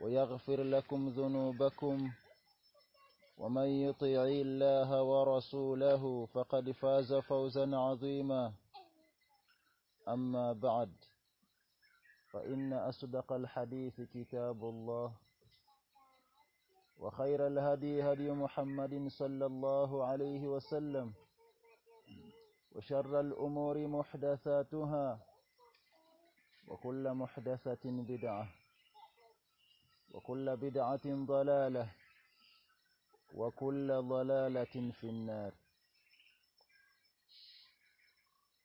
ويغفر لكم ذنوبكم ومن يطيع الله ورسوله فقد فاز فوزا عظيما أما بعد فإن أصدق الحديث كتاب الله وخير الهدي هدي محمد صلى الله عليه وسلم وشر الأمور محدثاتها وكل محدثة بدعة وكل بدعة ضلالة وكل ضلالة في النار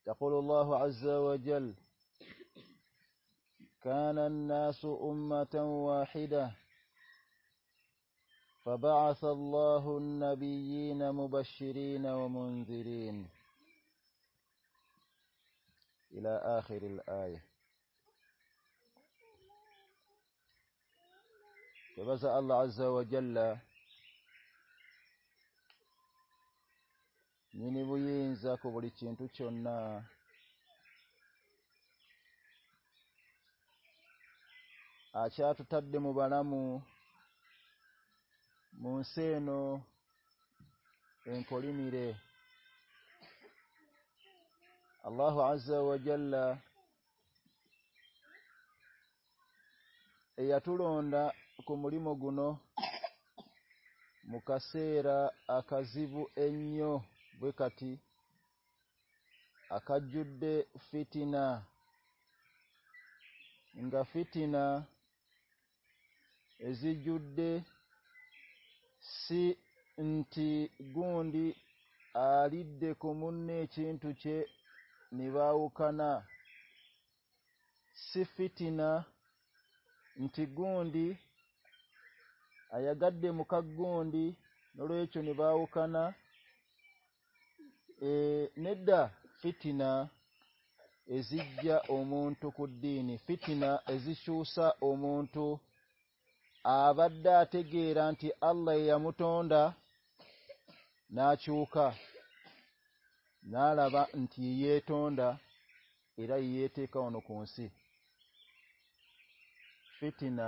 يقول الله عز وجل كان الناس أمة واحدة فبعث الله النبيين مبشرين ومنذرين إلى آخر الآية الله عز وجل اللہ نہیں نے بو یہ بڑی چینت چن اچھا تر دام میری اللہ جہ ایٹ مغن مکاشرا آگا منٹ آئی گوگا گند نو چینی با اوانا دہنا اجی گیا امنت کو دیتینا اجی چو سا امنت آباد آلائم نا چوک نا لبا اندا یہ تے کم سے پیتینا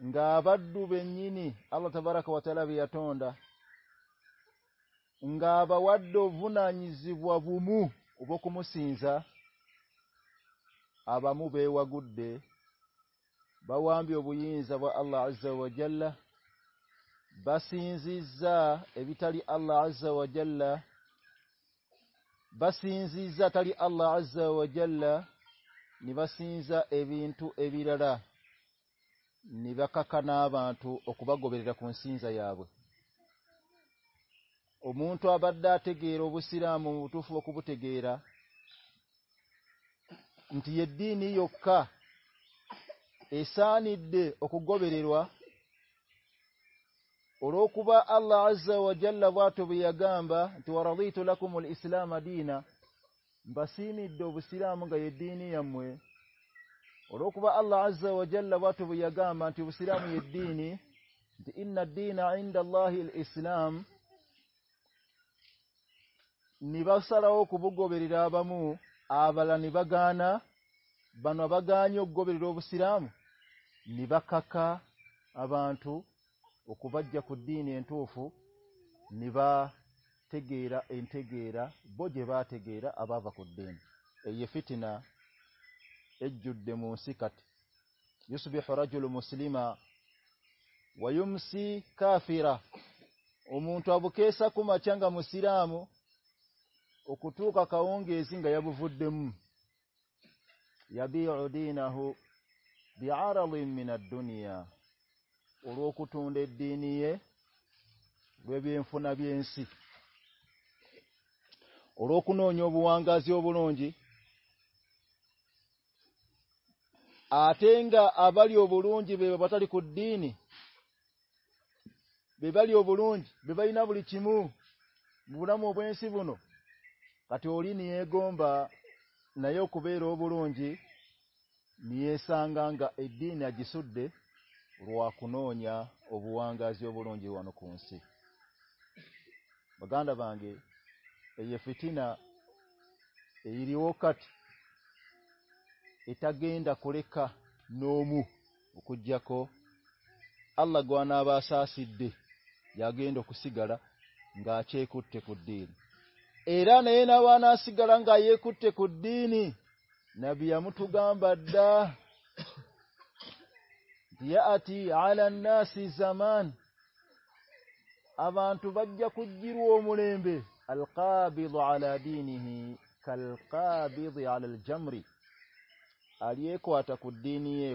گاتا کھولا بھی گاب بوبا آبا مبا گڈے با جا آللہ زو جللہ باسی تاریلہ باسی جاتی آللہ زو جللہ نا سا ایو ابھی رادا نیب ککوبا گبیر جائبو آباد سرام گیرا ڈی نی اکا ایسا نی اکو گیروا اور آج جللہ بات بھئی گا ہمارا گئی تلا اسلامی نا باسی نیو سم گئی ڈی نیم اور بکوب الو جلو بھا بن سام دیسلام نیبر بکو گویر بام آبا گانا بہ نابا گان گویرو شرام بکوب افو نب گیرا گیرا بجے بات گیرا آبا باقی پھیتنا موسیٹ یوس بیفرا جلو مسلیما ویمسی کا فیرا امون تو منگا میرا موٹو گا کا اوں گی جائدمین دیا اور دی اور کنونی گاجیوں بول جی آٹھ آباری بولو انجی بات کو دیوی بی بولے چیمو بونا بوائے بنو کتنی گو ہم رو بڑو انجی نیے سن گنگا اِن گیسے روا کونیا ابوا گا جی اب روسی گاندا بنگی اے تین ایریو کٹ گورکھا نو موج کو اللہ گوان یا گینگڑا گاچے کتین ایرانا سڑا گائے کتیہ جمری آریو کور دینی نیے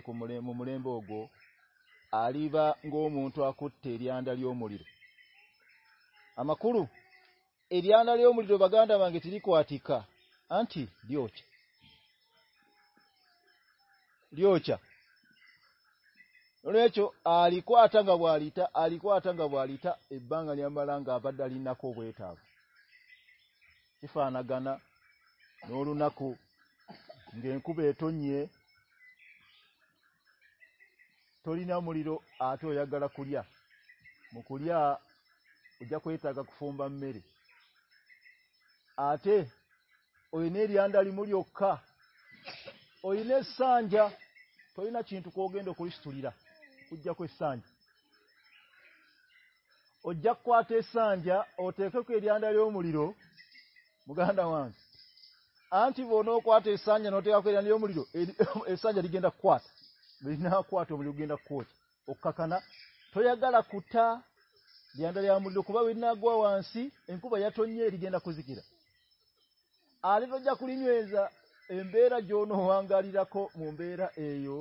ممرے بو گری با گوری آداری مر آرو اریا مرد بندا بن گیو کا آٹھ گاوی آری کو آٹھ گاؤں آبلی ہمارا بات نا کو ناکو تھوڑی نا مڑو آٹو گڑیا مکڑیا اجا کوئی تاکہ فون بری آتے ہونے ریئن داری مڑنے سانجا تھوڑی نا چینٹ کو گے تو کوئی سوڑی راجہ کوئی سانج اجا کو آتے سانجا کوئی ریئن داری مڑی رو مان گیندا کوئی گیندا کو ملوبان گیند آجیرا آجا کوئی نوا امبیر گاری رکھو ممبیر ایو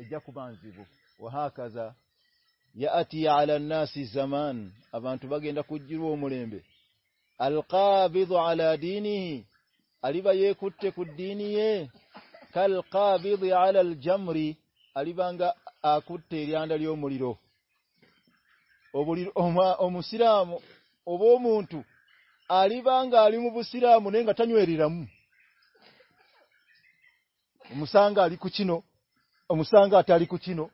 ایبان جیوا جا یہاں گیندا کو جیو مربے مسا گاڑی نو مساغی کچھ نو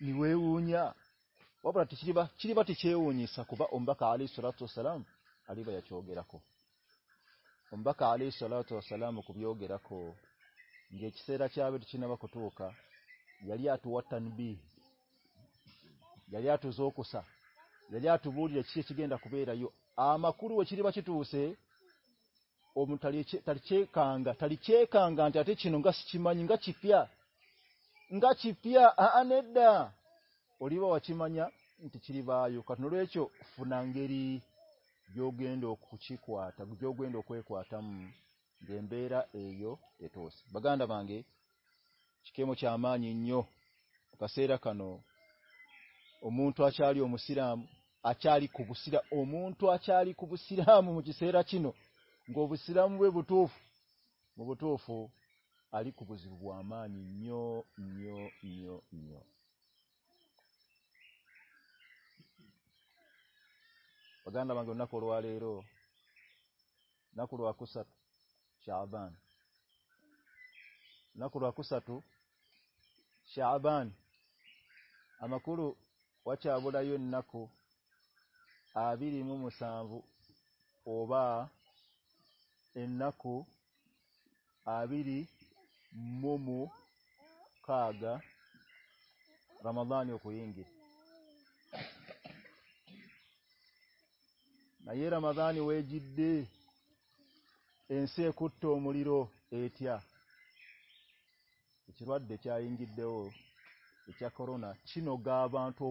نوئیں چینٹو ٹو تنیا ٹو کسا ٹوچ گئے آ مکوچے تڑچا تڑچ کا چیپیا چیپیا گری بگانا باہ گی مچھ مانی کانو امونت آچاری ام سرام آچاری امنتو آچاری کو سرام مچا چین سرم وو م گانڈو لو نہ سٹ شاہ بان کڑوا کسٹ شاہ بان آ چا بڑا یہ نکو آ سا نکو آ گمبانوں کو یہ آ رام گانے جی کور مری رویہ اسنا چینو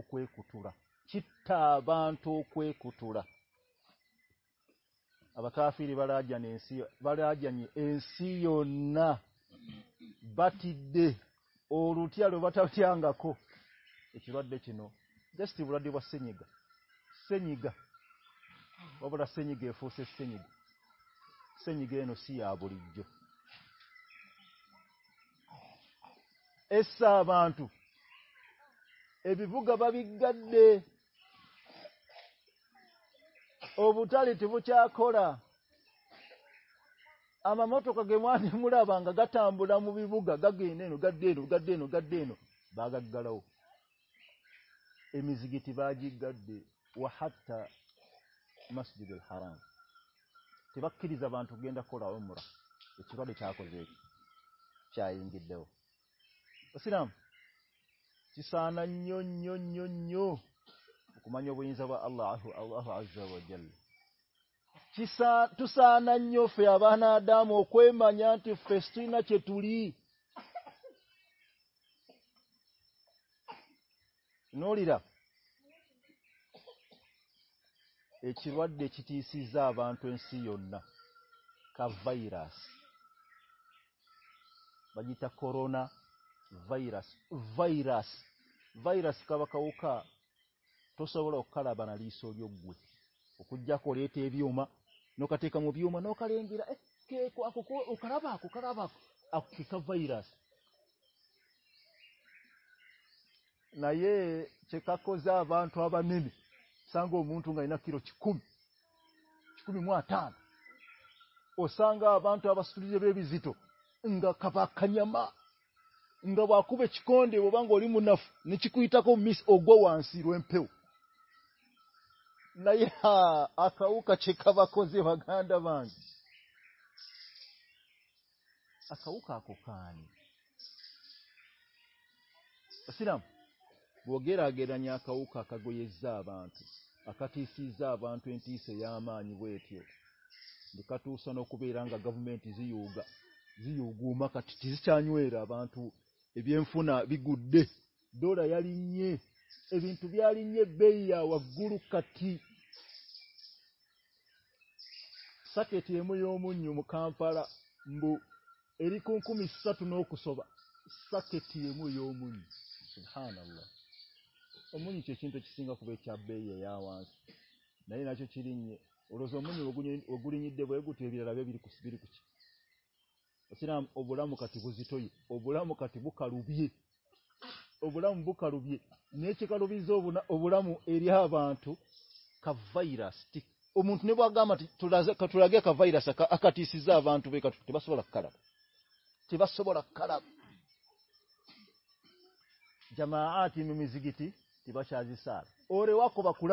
کتا بانٹو کتری بار آدیان بات اور نو جس بات ابھی فو سے بانٹو ابھی بگاب علی تب چھڑا آما مٹ کا گیم گارو گارو گارو با گارو ایگیٹ جی گارے وہ ہاتھا ماش ہارا تھی باقی زبان گی ان کو مواقع چاہیے چائے گی دو چیسان کو پیسٹری نا چوری نوڑی را ekirwadde kitiisizza abantu ensi yonna ka virus bagiyita corona virus virus virus kaba kawuka tosobola okukalaba na liiso lyoggwe okugjako oleeta ebyuma nokateeka mu byuma nokalengera okalaba ako kalaba ako akkeka virus naye kyekakoze abantu abanene سنگو منٹ گئی نا کیرو chicken چھ موٹا سنگا بانٹو با سویٹو اِن کا پاک اِن گا باقوی چکن دے بن گر منف نیچو کو مس اگ بونا سرو ایم فیو نہیں آگا بانوانی بو گیر گیرانی آ گئے جا بن آن سیا میٹو سنو را گوگا ما سا نوئی رابع فنا گر بی گرو کا سکھی میو من مارا ریمیون کسبا ساکی میو من امن چیز آئی چاہیے نہیں نا چی چیز اچھا موتی کو جیتوئی بوڑھا موتی بخاروی بک بارو نیچے اریب امن بولا گیا کار کار جام ممتی سات اور اکبر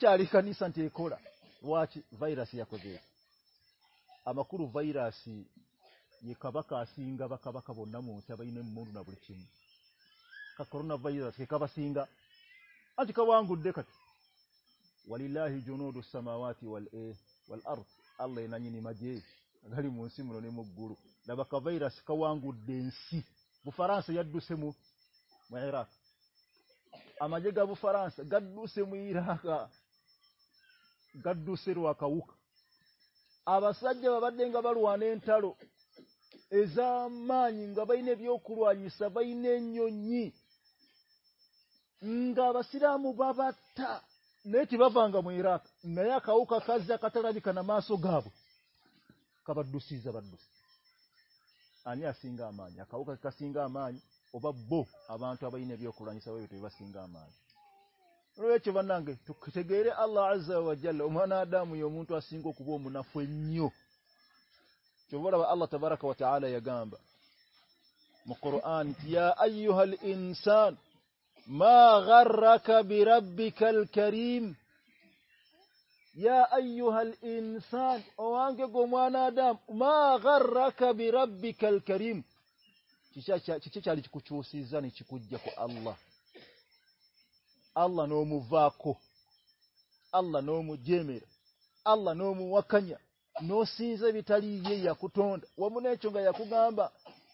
چاری کا نیسان چاہیے ویراسی یہ کب کا سی بچہ بھائی موڑنا بڑی نہ ویرا آج کب گڈے کٹ ولی علا وو لینا نیموسی میم گروا باس گور دفارو فاراس گدو سموا کا روڑو ایگا بہ نواس بائی گا سرام بابا نیچ و گا میرے گو قبری زبردستی گا مانگا مانچو ناسان ما غرك بربك الكريم يا گر ما غرك بربك الكريم حل انسان ربی ربل کریم اللہ اللہ نومو و allah نومو جم اللہ نومو و نوسی یہ چھو yakugamba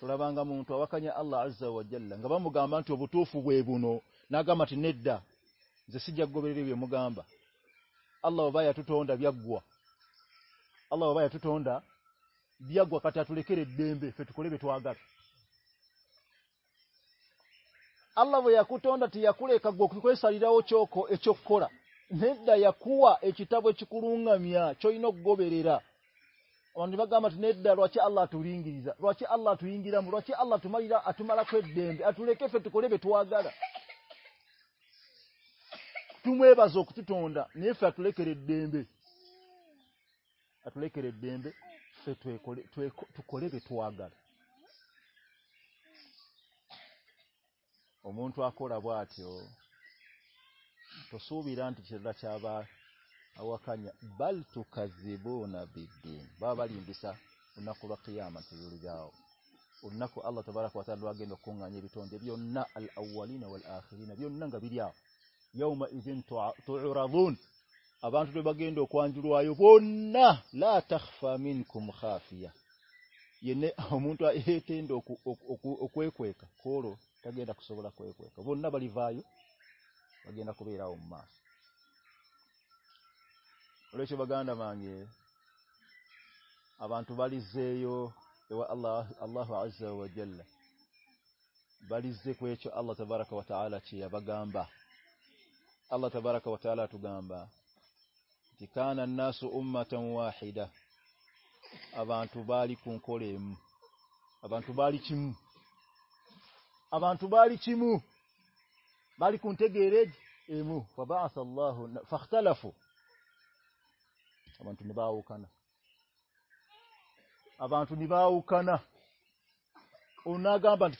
توڑا میری اللہ جل لگا مُ گا ہم گا لیا گوا اللہ بھائی ٹوٹا گوا کا گات اللہ بیا کوئی ساری چوک نیٹو کن گامیا چین گویریرا روہلاور گیزا روسی آلہ تھوڑی دلبور بیٹو تمے بازا نی فل کریٹل بیٹو آس بھی رنچر awakanya bal tukazibuna bidin baba limbisa unaku lwa kiyama tuzulijao unaku allah tabaraka wa taala lwagenda okuŋŋanya ebitonde byonna al awwalina wal akhirina byonna nga biryawo yauma idhin turadun abantu lwe bagenda okwanjulwayo bonna la takhfa minkum khafiya yene omuntu ayetenda okwekweka kolo tagenda kusobola kwekweka bonna balivaayo bagenda kubeerawo mu maaso Olesho baganda bange abantu balizeeyo ewa Allah Allahu Azza wa Jalla balize kwekyo Allah tabaraka wa taala kye yabagamba Allah tabaraka wa taala tugamba tikana nasu ummatan wahida abantu bali ku nkola emu abantu bali kimu abantu bali kimu bali ku ntegeere emu fabaatha Allahu fakhtalafu اب انتخان بات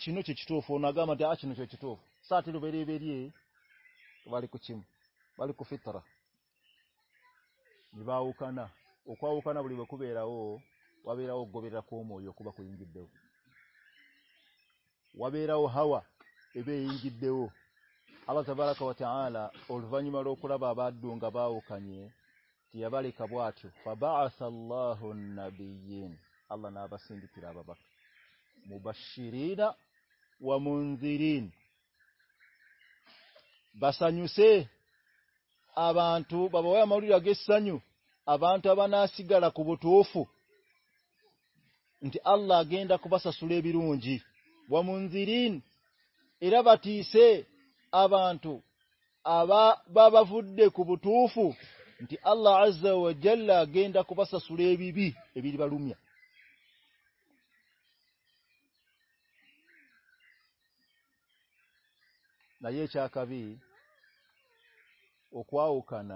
چینچی چھپا change چھری بیری واریک وفترا باؤن بڑی بک ویرو کو باس آبان گیسانو آبانا گا کوفو آ gain the کو باسوزی وامن زرین ارابات سے آبان بو تو اللہ گیندا کو بچا سوری بارچ کبھی اوکان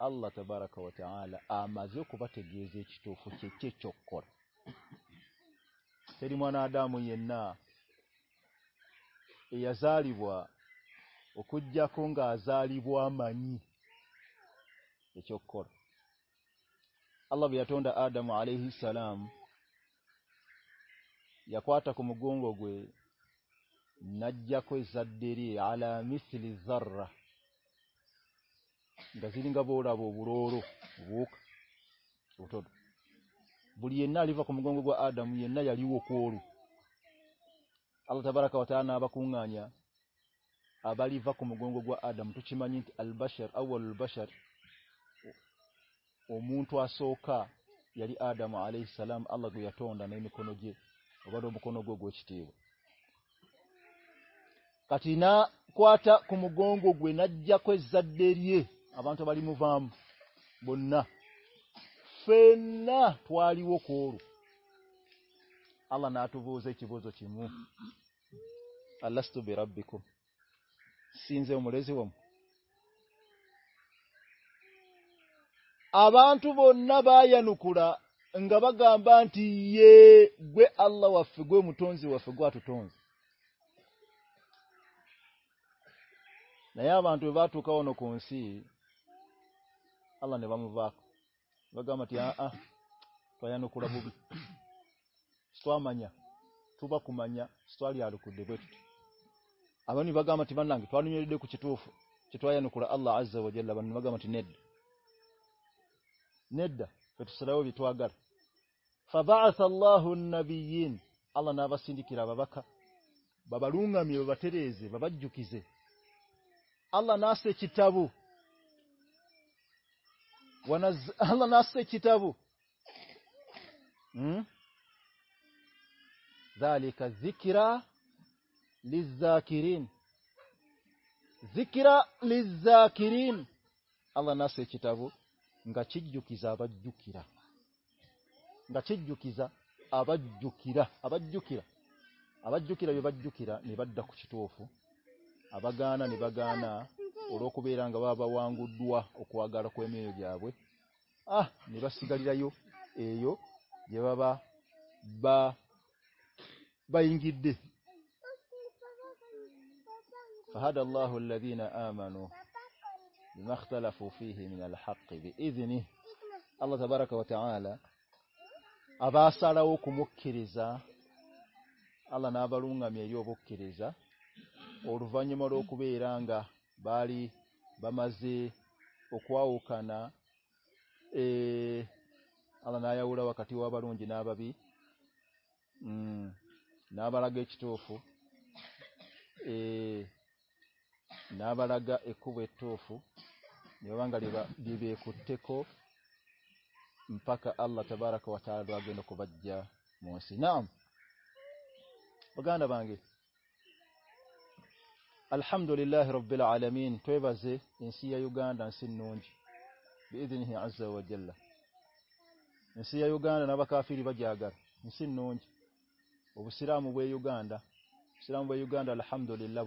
اللہ بارا مجھے بات گیزے چکر سرمانہ دام گلیبو می چکر اللہ آدم علحل گا بوا بو رو رو بڑھیا کو منگوا ادم رو اللہ تھا بارا کو نا باقاع آباری باقمگوں گوا آدم پچھمانی الر او الباشر امون تھوا سوا آدم آلام اللہ گویا مکھنو گی آباد مکون گئی چھٹی کچھ نا کمکوں گوگی نا جا کوئی آبان بننا تواری اخوڑ اللہ ن آٹوبو جی کھی بجے میرا بھی کون جاؤ میوام آبا آنٹو بنا بھائی آئی نکورا اِن گا آن آلوا سوگو من آٹو نہیں آبانسی آلانے با م میوالی آگے نیبا گام نوال چھو چھویا نا جی نیٹس گارا نا باڈی بابا بابا رو گامی بابا تیرے بابا جکیزے اللہ ناستے چیتابو نستے چیتابو ذلك الذكرى للذاكرين ذكرى للذاكرين الله ناس يكتبو nga kijjukiza abajjukira nga kijjukiza abajjukira abajjukira abajjukira bwe bajjukira ne badda ku kitofu abagaana ne bagaana olokubera nga baba wangudwa okwagala kwe mele byabwe ah ne basigalirayo eyo baba ba اللہ اللہ اللہ نہ را بار بازی نا اللہ نیا اڑا کا بار بابی ہ نہو گو افوا گا اللہ الحمد للہ رب اللہ عالمی آئیو گانسی نونچنسی بجیا گا سن نونج اب سرام گانڈا سیرام گانڈا الحمد للہ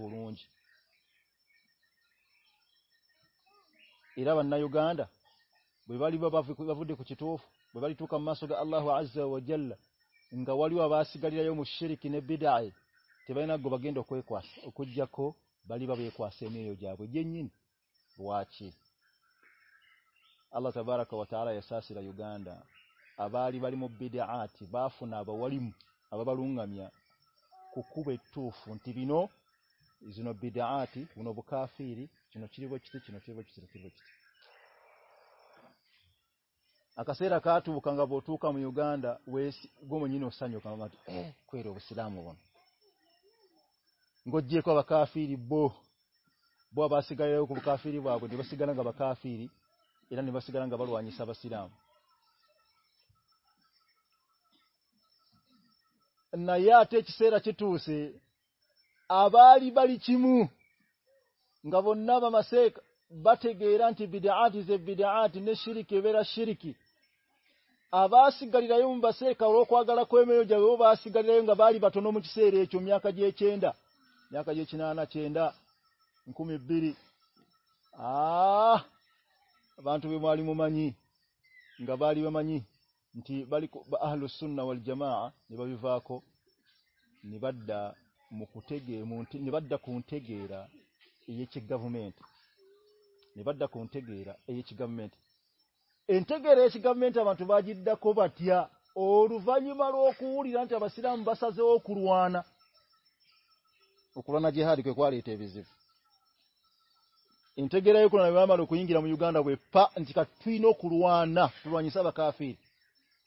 ارا بننا گانڈا بابا دیکھو چیوالی اللہ ان کا مشری کی بھائی گوبا گینواس اکو جاکھو بالی بابا سے میرے اللہ تبارا گانڈا آباری آتی با فون آپ بال گامیا کتنی نو جنوبی ان کا آسا کانگا مندا نو سانا سرام گوبا کا پھر بہ باسی گو کا گلنگ لگا نسا با سام نائیا آ سو سے آب عی بار چیم گا نہ بات گئی رانچ آجیب آرکی بیری کی آبا گاری سے اربات آ بانو میم والی با منٹ گیراچ گا کونٹ گیراچ گارمینٹ ایٹ گیر گارمینٹ مجھے نا جی ہری ایٹ گرا مارو کو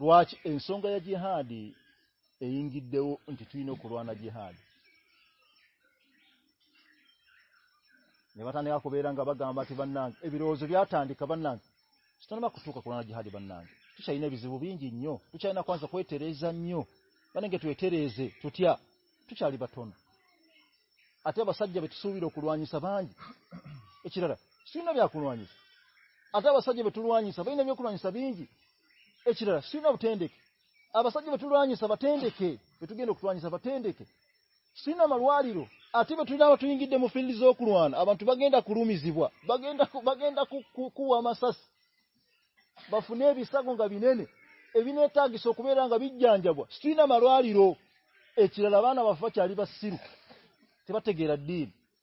سو گیا جی ہادی ایو ان کو جی ہادو رنگ آباد گا می بنگی روزگار تھا اندیکہ جی ہادی بنانا چاہیے وہ بھی چاہیے زایو بن گیٹو ریزی چوتھی تھی چھاڑی باتون اتواسوانی سب چیز نویا کرنی اتواساتی مرواری گیرا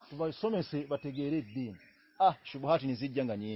سو سے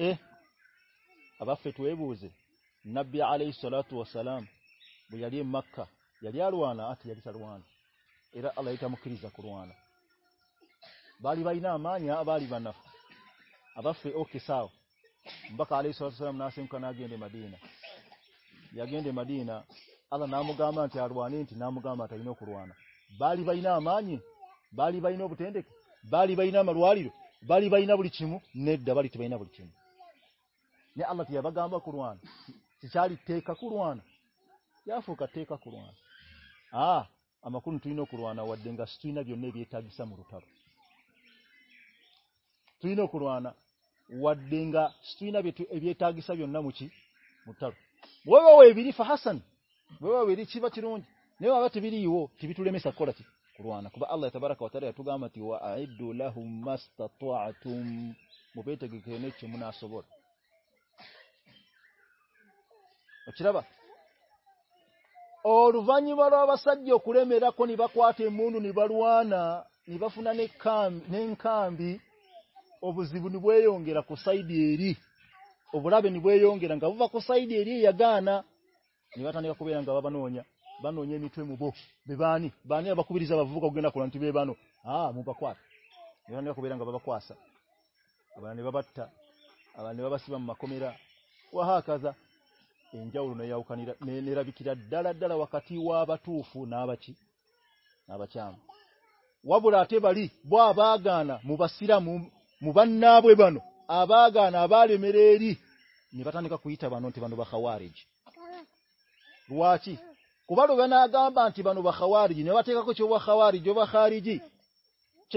اہ اب فی تھی بوز نبیہ علیہ صلاۃ وسلام بہ مکھا الا کوروانہ بالی بانہ مانیا بانہ اب فی او کساب بکالی صم نا سم قنا گے مدینہ گیندے مدینہ اللہ ناموگامہ نام قرعانہ بالی بانہ مان بالی بینو دے بالی بائہ مرو بالی بائینہ بڑی چھمو نبھی اللہ رو گا میو آئی مچراب اور روا نیبار مونیباروانا نیبا پونے نی خام نو گیرا کو سائ دیر ابو رابے نوبا او گیرانی گانا تانین گا نونی بہت نونی موبوانی بانی ابری جا گا لوگ نو ہاں موبا کو آبیر گا کھا سا نیبا باتھا ابارا ما کو میرا ملیرا بات نا بچ نا بچا باری گانا سرا ما بھبانو آبا گانا بار بانتی بانا چیوا خا ری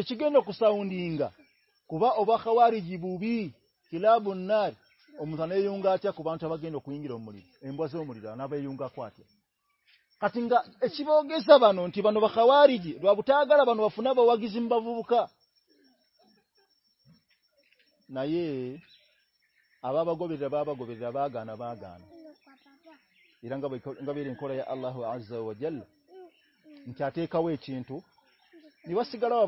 چی نوسا اُنگا کوا ریجی بوبی کلا بنار امرتانگ چیا کون گرو میری امبس امریکہ نا یوگا کو آتے کا ایسی بو گیس زبان بو گار پُن بوا گیمایے آباب گوجراب گانا با گانا گاؤن کو آللہ ہوا آج کا چی انگارو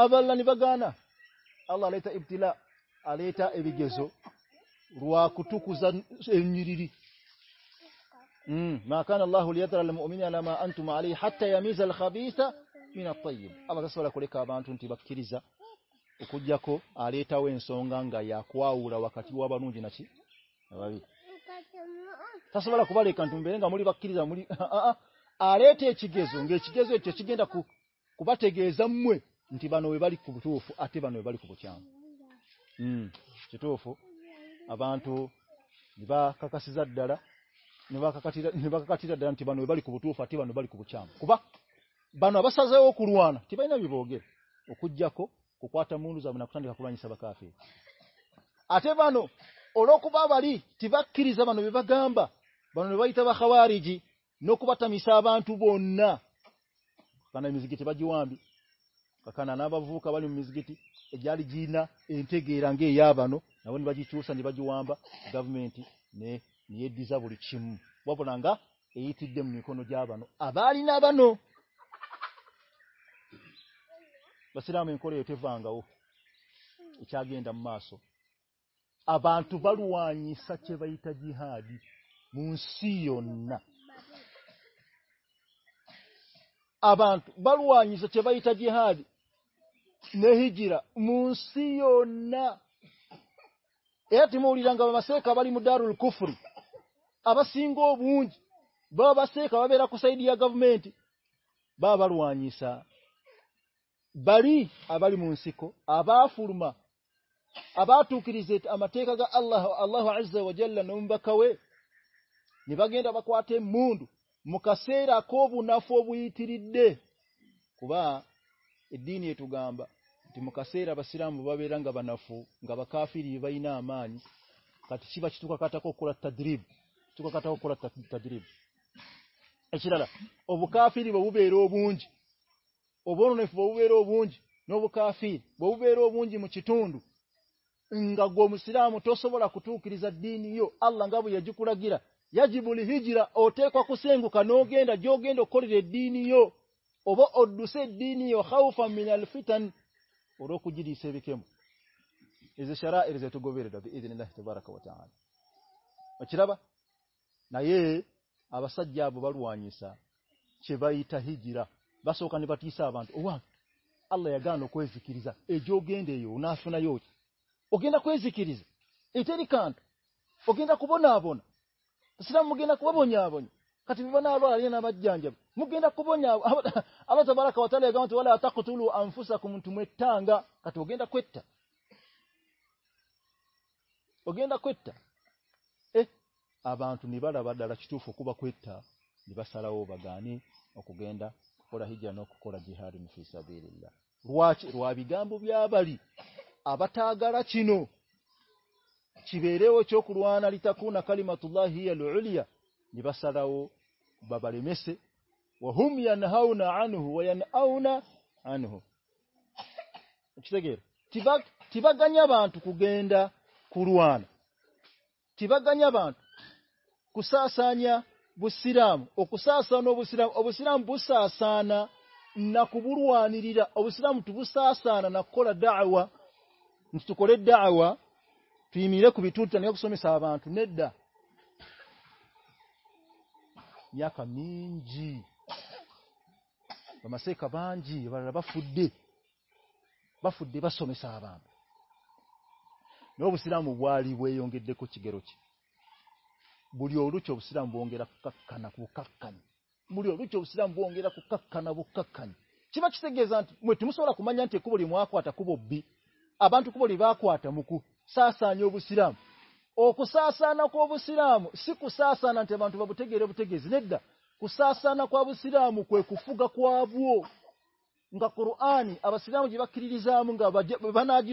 آبا اللہ نبا گانا آئی اب آلے ابھی گیزو روا کم ما کا نا ہلی نامت ملے ہاتھ میزل پائی آپ تاسولہ کو سو گان گیا کو جنوع ریٹ کیرا میری آلے تھے کبا تے گے جامب نو بار آٹھی با نوی بار ہوں تھیت افو آبانا کافا تھی بال کو چیا کو بانا سا جا اکوروانا بھی بو گے اخوا مو زبان آتے بانو اور رو کباب عاری ٹیبا کیرانوی با بانوا خاو جی نو کب آٹا بنتو بننا بھانوی گیتیب نانا بوا بال گیتی جی جی نا گیرانگی جا بانو نام چور سن با جا گھر وہ بن گا جا بانو آبادی نا بانو بس رامکر یہاں گاسو ابانت بارونی سچے بھائی جی ہاد مارونی سچے بھائی تاجی ہاد نی گیرا منسی موری را سر کبھی مدا روپر آبا سنگو بونج بابا کس گوین بابا روا نیسا باری آباری منسی کو آبا فرما آبا ٹوکری جتنا اللہ جل بو نبا گین کو من مو کا بوری نٹو گا ما سیرے گا نفو گا کافی بینا تادری بو رو بونج بو بیو بن جنوبی ن سجسا بسا اللہ ذکر ذکر مک گیند آٹھا گیندا کو گیندا کو گیندا نوارا چین چھبرے چوک رواناکارا بار سے وهم ينهون عنه وينأون عنه kitegere tibak tibaganya abantu kugenda kulwana tibaganya abantu kusasanya busiramu okusasana obusiramu obusiramu busasana na kubulwanirira obusiramu tubusasana na kola da'wa ntukole da'wa tuyimire ku bituta ne kusomesa abantu nedda yaka mingi مسے بس گی رو بڑی چوسرام بن گیرا نوان بڑی اور چوسر بن گیروانو کچھ میٹم سوا کون کو بڑی موٹا کو بب آبان ا کو سا سا نا کو برام سا سانٹ بانٹوا گیرو بت گیزن بانٹ باچی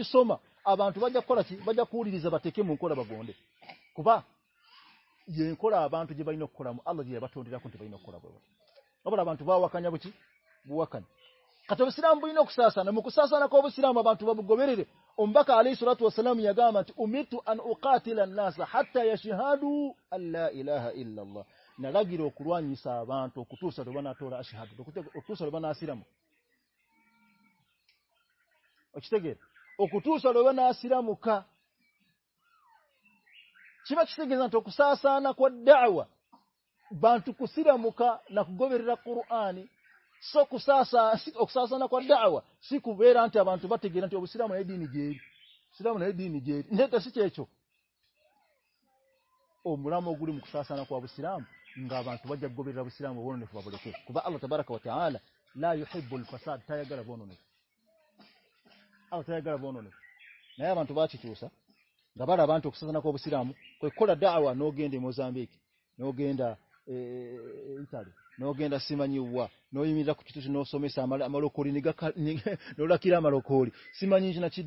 سنا سر باسور نڑا گروانی سڑب نا توڑب نا سامنا گیلام گیل چیچوام گڑی گا باپ نو گارا بنونے آوا نو گیندے موزا می نو گیندا نو گیندا سیمانی چیز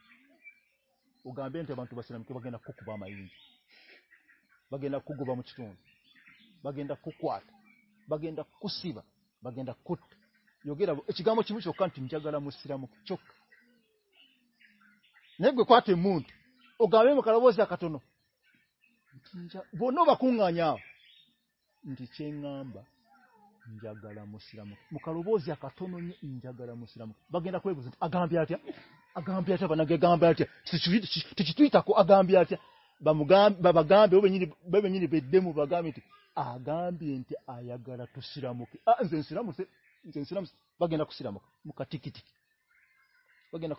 بگینا کب بگینداٹ باغینا کسی با باغین گلا مشرا مختو من بو نو با کو آگام آگامی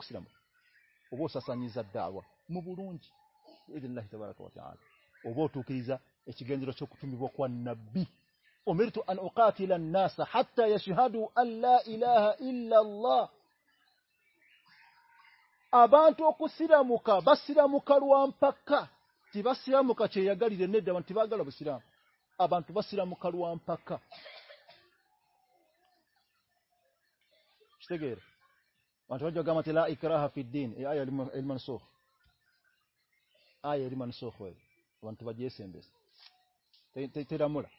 نقصان ساجر امرت ان اقاتل الناس حتى يشهدوا ان لا اله الا الله abantu okusiramuka basiramuka lwa mpaka tibasiramuka kyeyagalire nedde abantu tibagala busiramu abantu basiramuka lwa mpaka kitegeere abantu bajja kugamba nti la ikraha fi ddin aya eri mansuuhu aya eri mansuuhu eyo abantu bagyesembeza teramula te, te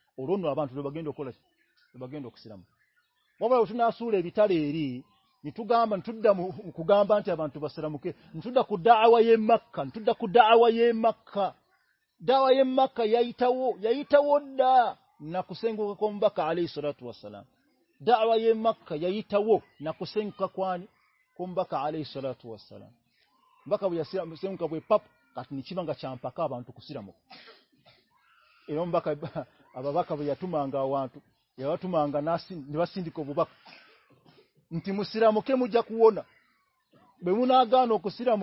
اور نوبار بگی بگی ہندوس بو نا سورے تایو گا من گانا داخود آوائی کا سرام bye گانو سرام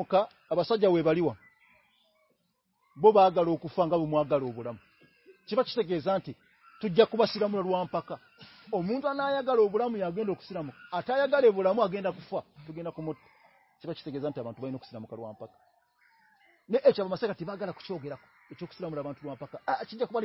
کا گارو کوف چھ گیا جانتی نوام آٹھ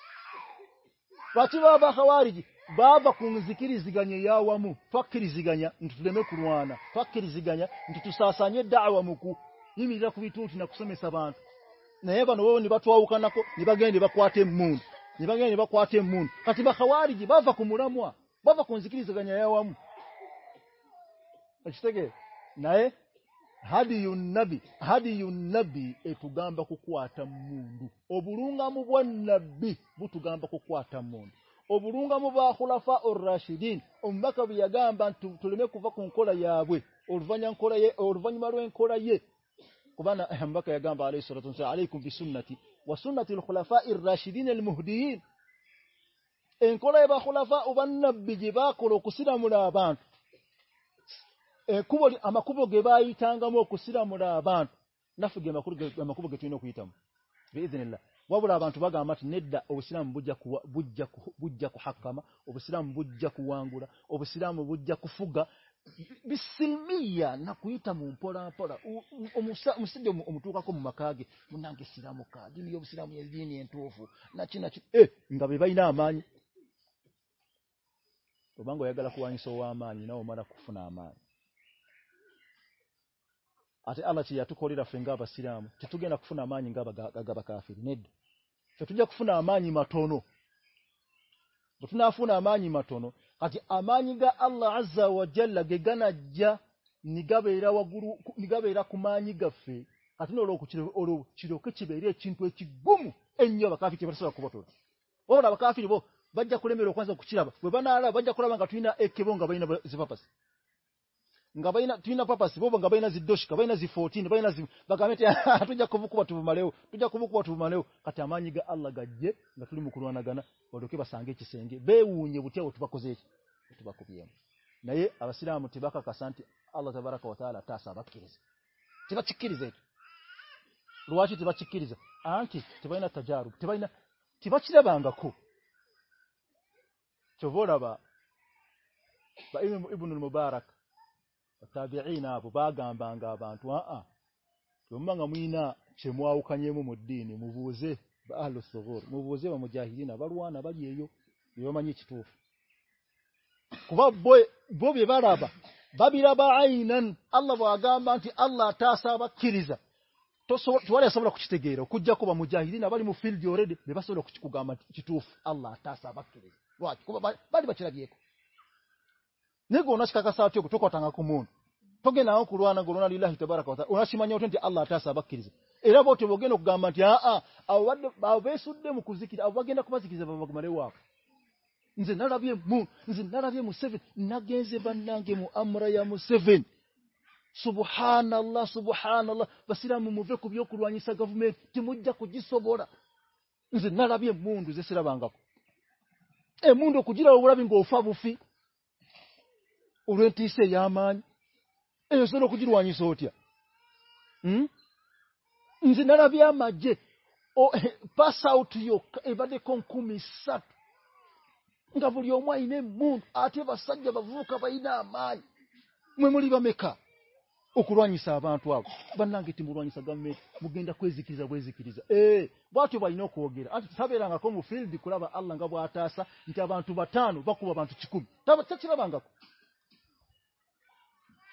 بابا کو جی گائیے پاکری جی گائییا نا پاکری جی گائییا دا کوئی نقصان نیا بو نیباؤ نیبا گینیبا کون با گینا منگی بابا کو مرا موا بابا کو نبی نبی گانب ابرو گام نبی گانبا من ابرو گامبہن کوئی محدید ما کو گے بھائی مرابان گے نوئی تمام نیڈا کوئی تم پورا بھائی بن گیا گلا ati Allah chia tukolira fengaba siramu titugenda kufuna amanyi ngaba gagaba kafiri ned fetuja kufuna amanyi matono butuna afuna amanyi matono kati amanyi ga Allah azza wa jalla gegana ja nigabera waguru nigabera kumanyi gafe kati nolo kuchiro olo chiro kichibere ekintu ekigumu ennyo bakafiri kibasaba kubotola ola bakafiri bo bajja kulemera kwanza kuchiraba bwe banala bajja kulaba ngatuina ekibonga baina zipapasi گئی ناش گا ذوی نا مانگ اللہ گدہ سنگھے نا تجاروں بار مونی سو بو جے با مجھا رابا بابی رابا بھا منلہ تا باجا رخ گیرو جا مجھا بار بچے نی گونا چکا سات کا کون تو گینا کورونا نا گونا گا میوے نا رابیہ نا رابیہ میزے مو مر نا kujira obulabi ngo ofa bufi منجینا مجھے بڑی مائنے من آٹے با سبری با منگی برآنگین گر سب را کو فل آپ آل لگا بولو بہت بہت باوا بات چیم چکا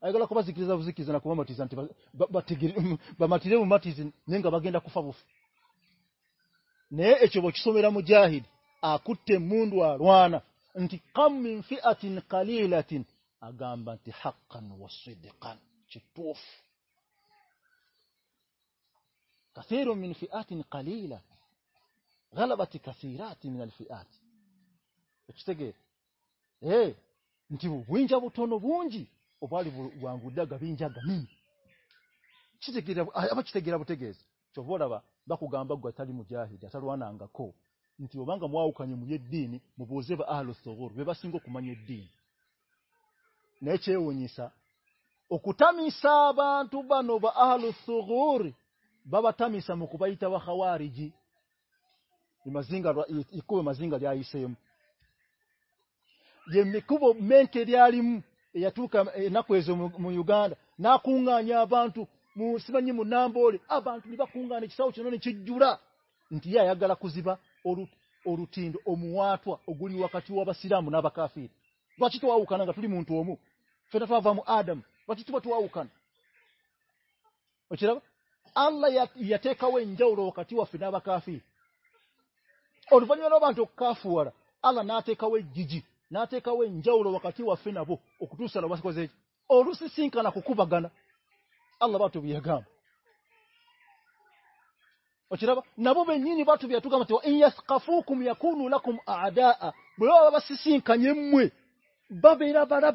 ayagala kubazikiriza buzikiriza nakubamatiza nti bamatire ba, ba, ba, mumatizi naye nga bagenda kufa bufu naye ekyo bwekisomera mujahidi akutte emundu alwana nti kam min fiatin kalilatin agamba nti haqan wasidikan kituufu kathiru min fiatin kalila ghalabati kathirati min alfiati ekitegeera nti bubwinja butono bungi گراب چو رابع باقوا موجود نا گا کون چیوا اوکانی مون موبو زبا آہ لو سب نہیں چو نسا اکو تام بات بنوا آسور بابا تمسا مکوبا خاو ریما روزگاری میو گان نا کنگانی بانٹو مسلمان اموات سامان آدم بات بات آؤکانے ہندوؤں نا با کافی اور آئی گیجی نای کاؤ ہاں روا کا سرواجی اور گانا آٹو گا رابطہ نبو بات بھی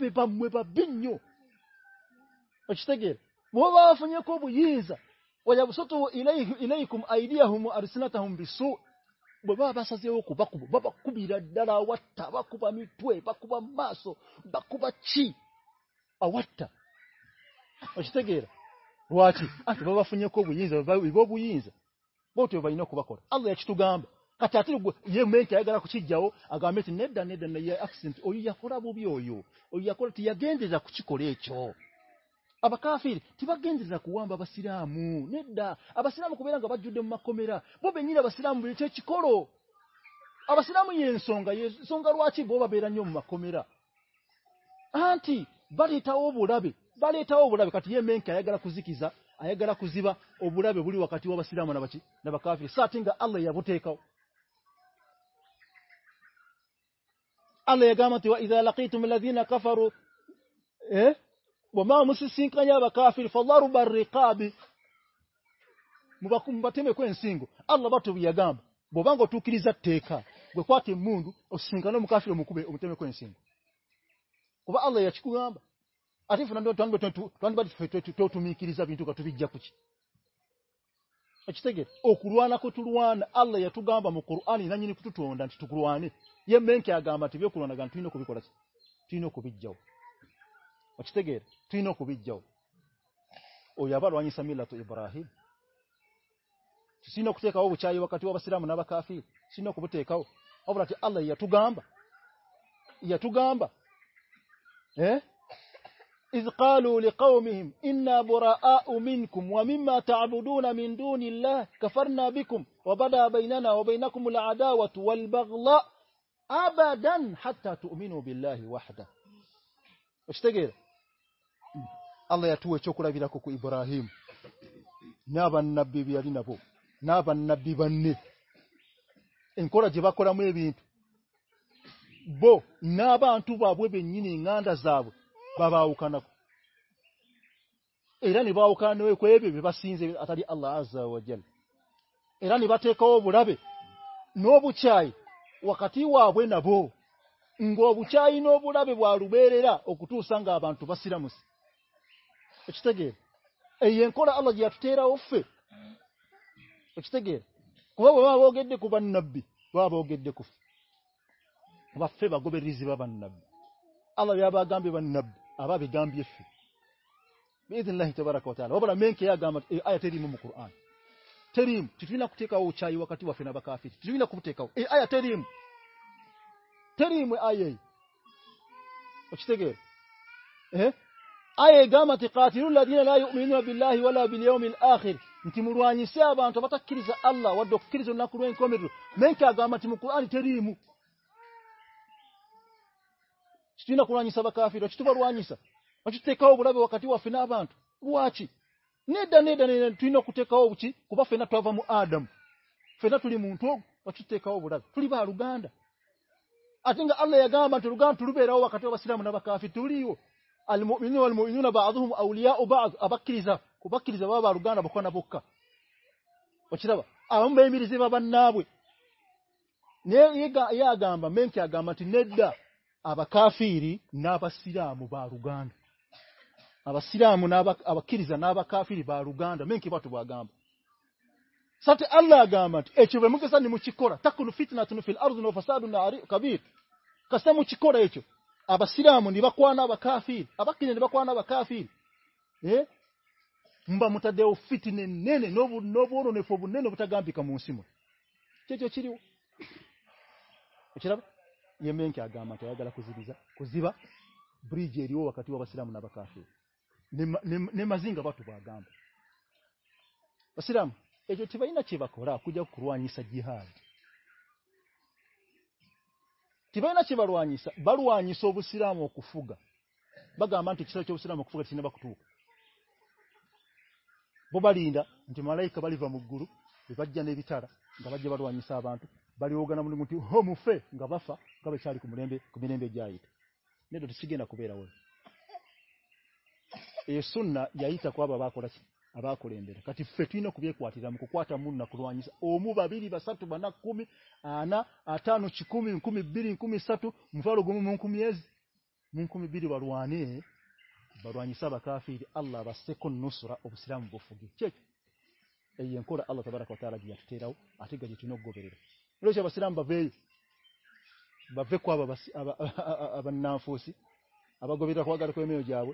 بو بایا کو آئی ہوں اور سنتا ہوں سو bwaba basazeewo okubakuba babakubira ddala awatta bakuba mitwe bakuba maaso bakuba ki awatta okitegeera lwaki anti babafunyeko obuyinza iba obuyinza bwotyo balina okubakola allah yakitugamba kati ate yementi ayagala kukijjawo agambe nti nedda nedda naye accident oyo yakola bubi oyo oyo yakola tiyagendeza kukikola ekyo abakafiri tibagenderera kuwamba abasiraamu nedda abasiraamu kubeera nga bajjudde mu makomera bo bennyini abasiraamu buli kyekikolo abasiraamu yensonga yensonga lwaki bo babeera nnyo mu makomera anti baleetawo obulabe baleetawo obulabe kati yemenke ayagala kuzikiza ayagala kuziba obulabe buli wakati w'abasiraamu nabakafiri so ate nga allah yabuteekawo allah yagamba nti waiha lakitum lazina kafaru eh? وہ کافر ناوانونی یہاں تھی نو تھی نو جاؤ okitegeere tulina okubijjawo oyo aba alwanyisa millatu ibrahim tusiina okuteekawo obukyayi wakati w'abasiraamu n'abakafiiri tusiina okubuteekawo wabula ti allah yeyatugamba yatugamba إذ قالوا لقومهم إنا براء منكم ومما تعبدون من دون الله كفرنا بكم وبدا بيننا وبينكم العداوة والبغلاء أبدا حتى تؤمنوا بالله وحده چلائٹو چکرا گیرا براہیم نا بانا بو نا بانا بھبان جب آنکھ ارانوا نو کو آلہ ارانی بات بڑھا بھی نو چیوا کا او آب گے رضیبا مینکیا گایا ترین تریم تری مو آئی اچھ تکے آئی دامت قاتلو اللہ دین لا یؤمنون باللہ ولا بالیوم الاخر انتی مروانی سیابا انتو بتا کرز اللہ ودو کرز اللہ قرآن کومر مین کیا دامت مو قرآن تری مو چھتی نا قرآنی سبا کافر اچھتو بروانی سا اچھتو تکاو بلابی وقتی وفنا بانتو رواچی نیدہ نیدہ نیدہ نیدہ نیدہ نیدہ نیدہ نیدہ نیدہ نیدہ نیدہ نیدہ نیدہ آنگ الگ رو گان تربی روای توریو نا کھیریز بار گانا بے میری مینکھی آ گاتی نہ رو گانا مین کی بات بھا sati Allah gamat echo we mukisa ni muchikora takunu fitna tunu fil ardh wa fasadu na ari kabir kasta muchikora echo abasilamu ni bakwana abakafir abakine ni bakwana abakafir eh mba mutade ufitne nene nobu no boro ne fo bunene butagambika munsimu checho chiri echiraba yemenki agamat ayagala kuzibiza kuziba bridge eriwo wakati wa basilamu na bakafir ne mazinga batu baagamba basilamu یہ جو چی بینچی باور کروانی چھوئی ناچی بارونی بڑو آنی سو سی رام گانٹی بڑی ملائی گڑوجانے سونا یہ بابا آپ کو اندرا فیٹی نقوی رام کو من ناکو ناکمی آنا کم ساتھ موکومے باروائی با سے نوسرا بارا را گیا روز بابے نا پوسی گویرا کو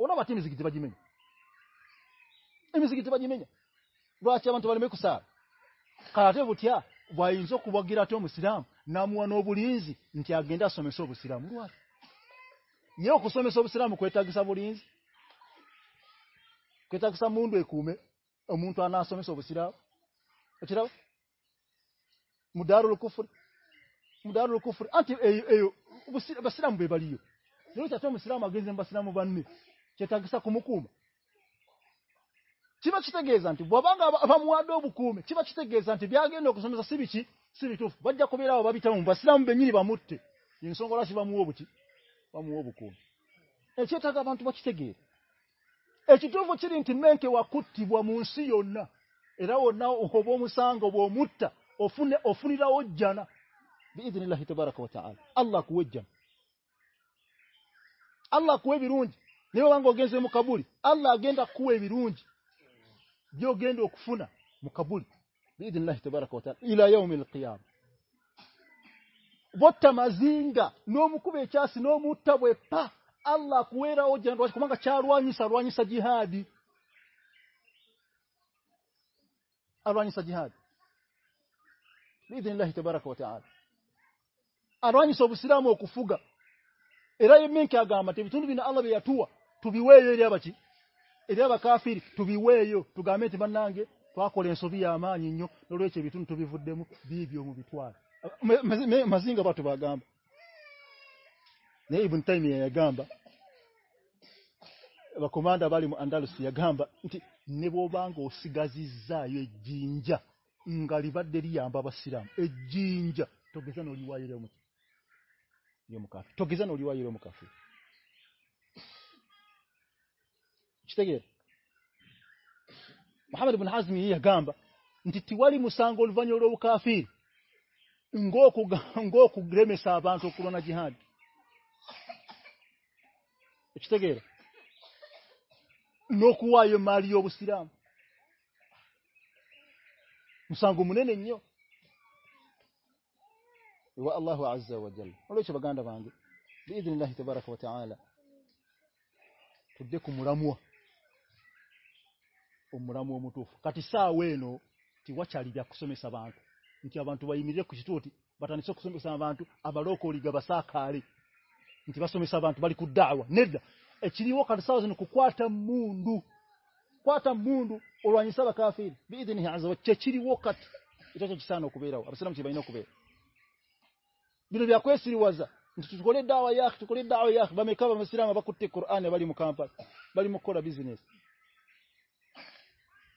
گرا تھی نامو نو بوڑھے گیسو یہ ساڑھی راؤ بجیو مشرم چوما کتا گے جانچ بابا مواد چما چھتا گر جانچ بجا سلام بھی مورتیں گے مینکے منسی ارنا مساو مورتا افرین بارلہ کو اللہ کو قبول اللہ گندا رونج یہ قبول سجن لہ تو برقیا صرام کیا الگ تویو ادی آفر تبھی او گام نا گے کوریا میچنگ گا منالوسی گا نیبا گزنجا گاری بے ری بابا سرام جن کا والی مسان کافی اللہ جلدی مو مٹوا نو چاڑی بانٹو کیا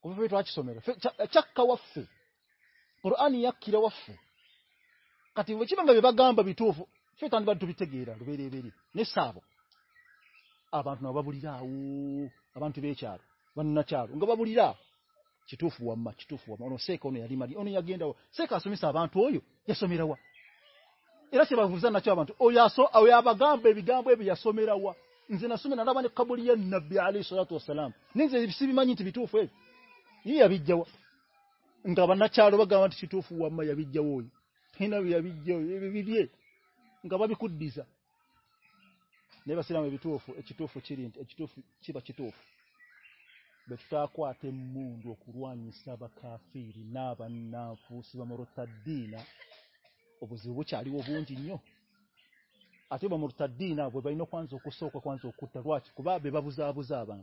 Kufuwe tuwa chisomero. Chaka wafu. Kurani ya kila wafu. Kati wachima nga viva gamba bitufu. Feta nga tupitegira. Lubele, lubele. Nesavo. Abantu na wababuli yao. Abantu vecharu. Wanacharu. Nga wababuli yao. Chitufu wama, chitufu wama. Ono seka, ono yalimari. Ono yagenda wama. Seka asumisa abantu oyu. Yasomera wa. Ilasi ya wafuza na chabantu. Oyaso, awayaba gamba, evi gamba, evi yasomera wa. Nzina sumina, nalaba ni kabuli ya nabi alayhi sallatu wa salamu. Nizi, sibi manyi tibitufu evi. یہ گانا چار چیٹو چیٹو چیٹو نابان چاری بو اُن آبے بھائی نوازنوبا بجا بھائی